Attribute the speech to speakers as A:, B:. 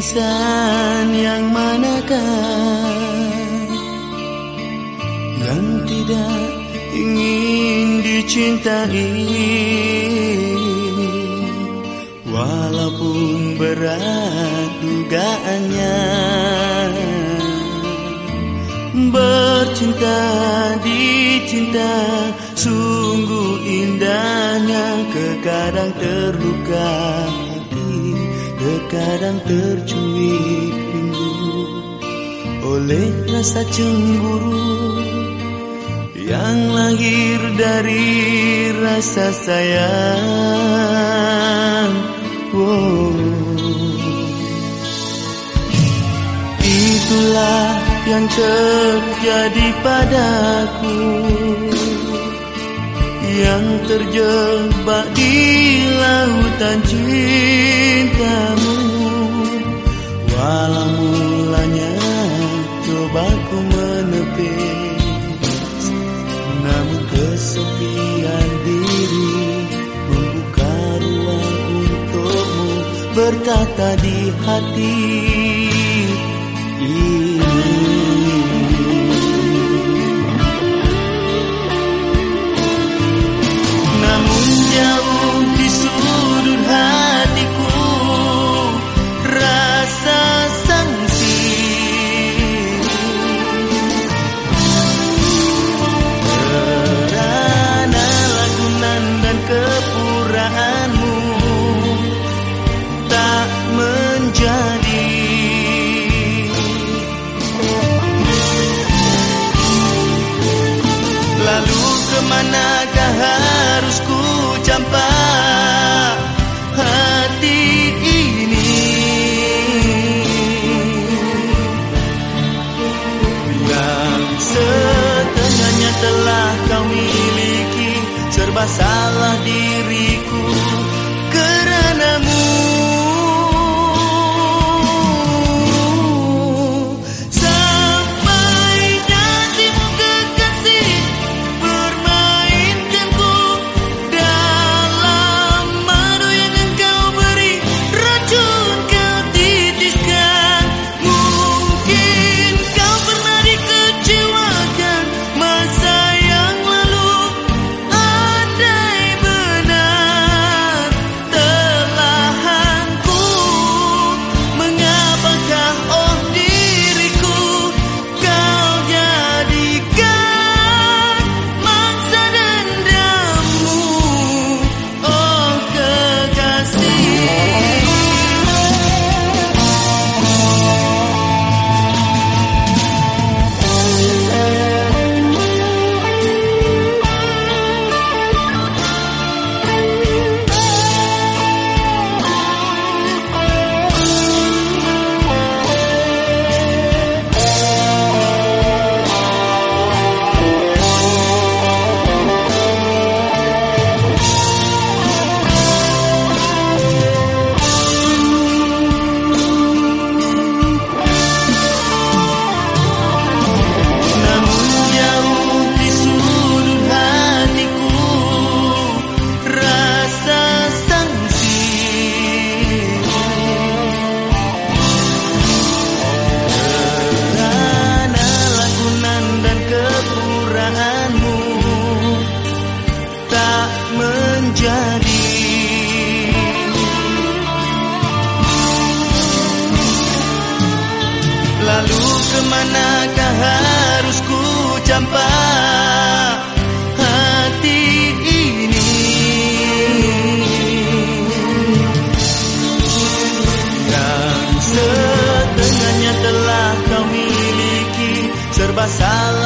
A: Insan yang manakah Yang tidak ingin dicintai? Walaupun berat dugaannya Bercinta dicinta Sungguh indahnya Kekadang terluka Terkadang tercuit rindu Oleh rasa cemburu Yang lahir dari rasa sayang. Oh. Itulah yang terjadi padaku. Yang terjebak di lautan cintamu Walau mulanya coba ku menepis. Namun kesepian diri Membuka ruang untukmu. Berkata di hati Lalu ke manakah harusku campak hati ini? Dan setengahnya telah kau miliki Serba salah